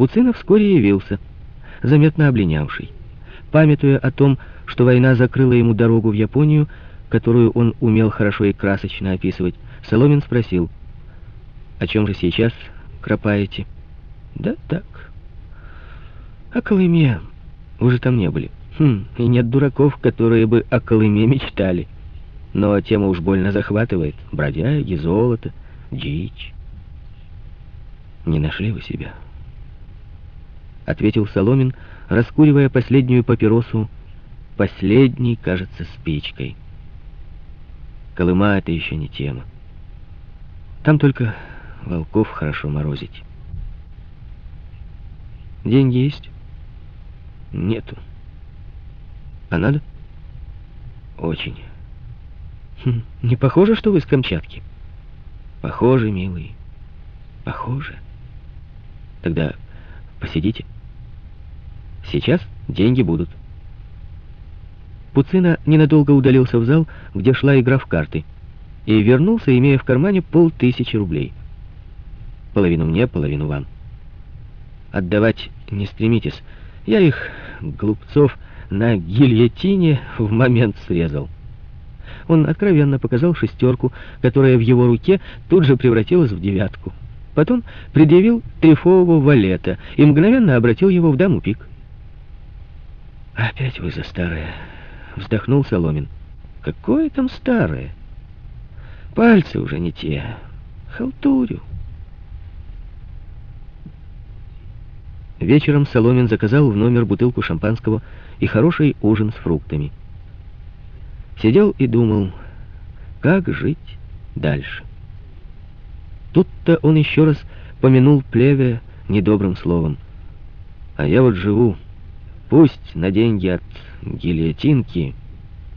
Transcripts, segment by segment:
Пуцина вскоре явился, заметно облинявший. Памятуя о том, что война закрыла ему дорогу в Японию, которую он умел хорошо и красочно описывать, Соломин спросил, «О чем же сейчас кропаете?» «Да так. О Колыме. Вы же там не были. Хм, и нет дураков, которые бы о Колыме мечтали. Но тема уж больно захватывает. Бродяги, золото, дичь». «Не нашли вы себя?» Ответил Соломин, раскуривая последнюю папиросу, последней, кажется, спичкой. Колыма — это еще не тема. Там только волков хорошо морозить. Деньги есть? Нету. А надо? Очень. Хм, не похоже, что вы с Камчатки? Похоже, милый. Похоже. Тогда посидите. Сейчас деньги будут. Пуцина ненадолго удалился в зал, где шла игра в карты, и вернулся, имея в кармане полтысячи рублей. Половину мне, половину вам. Отдавать не стремитесь. Я их, глупцов, на гильотине в момент срезал. Он откровенно показал шестерку, которая в его руке тут же превратилась в девятку. Потом предъявил трифового валета и мгновенно обратил его в даму пик. «Опять вы за старое!» — вздохнул Соломин. «Какое там старое? Пальцы уже не те. Халтурю». Вечером Соломин заказал в номер бутылку шампанского и хороший ужин с фруктами. Сидел и думал, как жить дальше. Тут-то он еще раз помянул плеве недобрым словом. А я вот живу, пусть на деньги от гильотинки,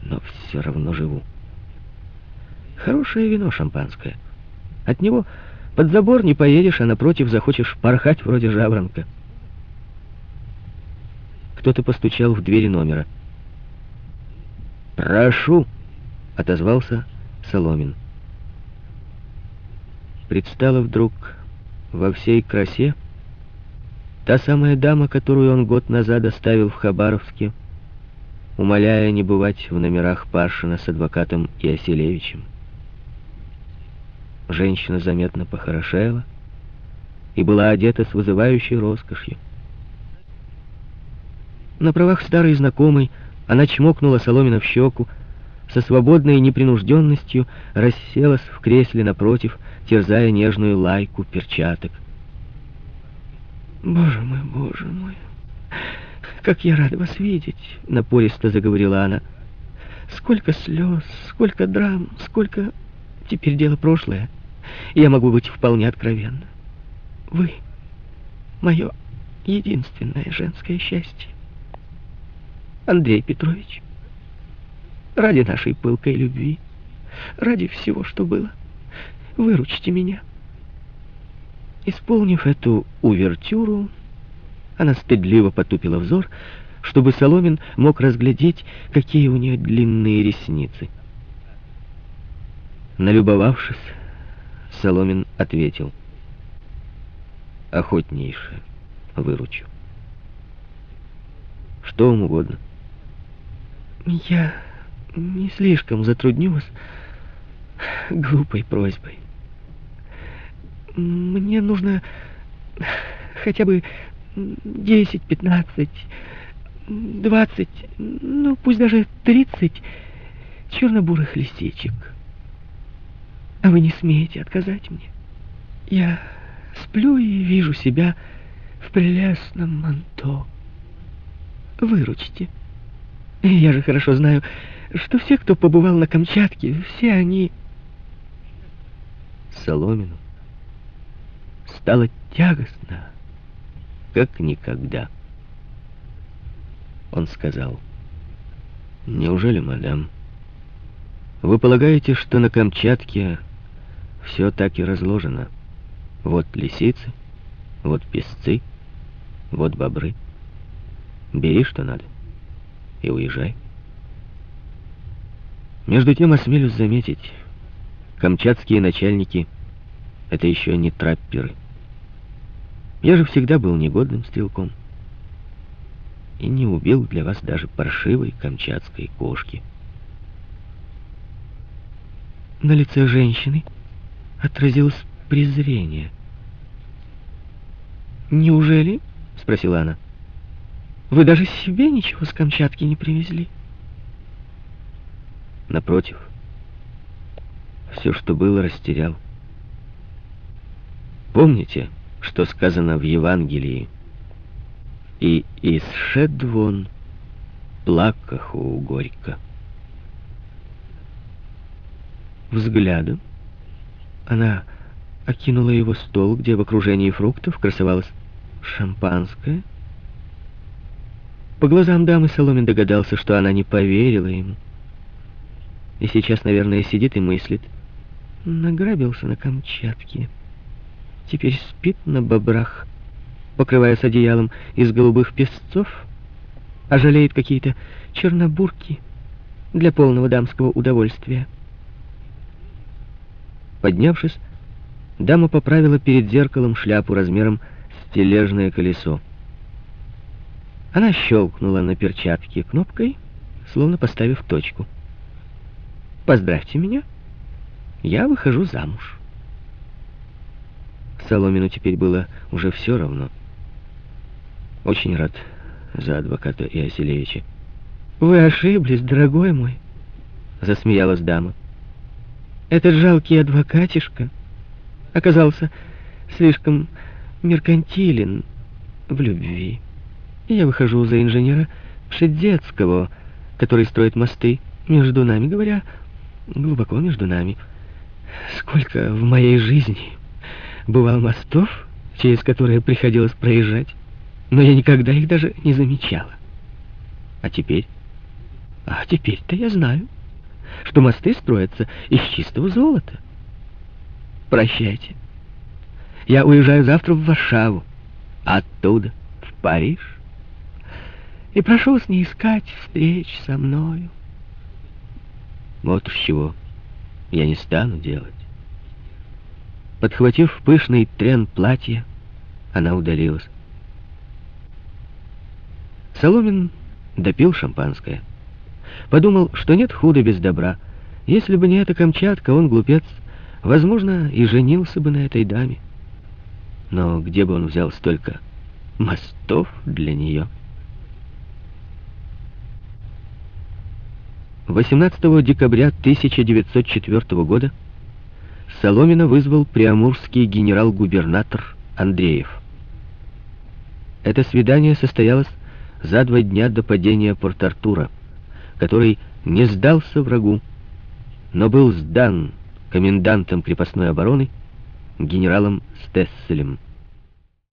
но все равно живу. Хорошее вино шампанское. От него под забор не поедешь, а напротив захочешь порхать вроде жаворонка. Кто-то постучал в двери номера. «Прошу!» — отозвался Соломин. Предстала вдруг во всей красе та самая дама, которую он год назад оставил в Хабаровске, умоляя не бывать в номерах Паршина с адвокатом Иоселевичем. Женщина заметно похорошела и была одета с вызывающей роскошью. На правах старой знакомой она чмокнула Соломина в щеку, со свободной непринужденностью расселась в кресле напротив, терзая нежную лайку перчаток. «Боже мой, боже мой, как я рада вас видеть!» — напористо заговорила она. «Сколько слез, сколько драм, сколько... Теперь дело прошлое. Я могу быть вполне откровенна. Вы — мое единственное женское счастье. Андрей Петрович, ради нашей пылкой любви, ради всего, что было, выручите меня. Исполнив эту увертюру, она стыдливо потупила взор, чтобы Соломин мог разглядеть, какие у нее длинные ресницы. Налюбовавшись, Соломин ответил, «Охотнейше выручу. Что вам угодно». Я не слишком затрудню вас глупой просьбой. Мне нужно хотя бы 10, 15, 20, ну пусть даже 30 черно-бурых лисичек. А вы не смеете отказать мне. Я сплю и вижу себя в прелестном манто. Выручите. Я же хорошо знаю, что все, кто побывал на Камчатке, все они... Соломину стало тягостно, как никогда. Он сказал, «Неужели, мадам, вы полагаете, что на Камчатке все так и разложено? Вот лисицы, вот песцы, вот бобры. Бери, что надо» и уезжай. Между тем, осмелюсь заметить, камчатские начальники — это еще не трапперы. Я же всегда был негодным стрелком. И не убил для вас даже паршивой камчатской кошки. На лице женщины отразилось презрение. «Неужели?» — спросила она. «Вы даже себе ничего с Камчатки не привезли?» Напротив, все, что было, растерял. Помните, что сказано в Евангелии? «И исшед вон плакаху горько». Взглядом она окинула его стол, где в окружении фруктов красовалось шампанское. По глазам дамы Соломин догадался, что она не поверила ему. И сейчас, наверное, сидит и мыслит. Награбился на Камчатке. Теперь спит на бобрах, покрываясь одеялом из голубых песцов, а жалеет какие-то чернобурки для полного дамского удовольствия. Поднявшись, дама поправила перед зеркалом шляпу размером с тележное колесо. Она щелкнула на перчатке кнопкой, словно поставив точку. «Поздравьте меня, я выхожу замуж». Соломину теперь было уже все равно. Очень рад за адвоката Иоселевича. «Вы ошиблись, дорогой мой», — засмеялась дама. «Этот жалкий адвокатишка оказался слишком меркантилен в любви. И я выхожу за инженера Пшедецкого, который строит мосты между нами, говоря, глубоко между нами. Сколько в моей жизни бывало мостов, через которые приходилось проезжать, но я никогда их даже не замечала. А теперь? А теперь-то я знаю, что мосты строятся из чистого золота. Прощайте. Я уезжаю завтра в Варшаву, оттуда в Париж. И прошу вас не искать встреч со мною. Вот уж чего я не стану делать. Подхватив пышный трен платья, она удалилась. Соломин допил шампанское. Подумал, что нет худа без добра. Если бы не эта Камчатка, он, глупец, возможно, и женился бы на этой даме. Но где бы он взял столько мостов для нее? 18 декабря 1904 года Соломина вызвал приамурский генерал-губернатор Андреев. Это свидание состоялось за два дня до падения Порт-Артура, который не сдался врагу, но был сдан комендантом крепостной обороны генералом Стесселем.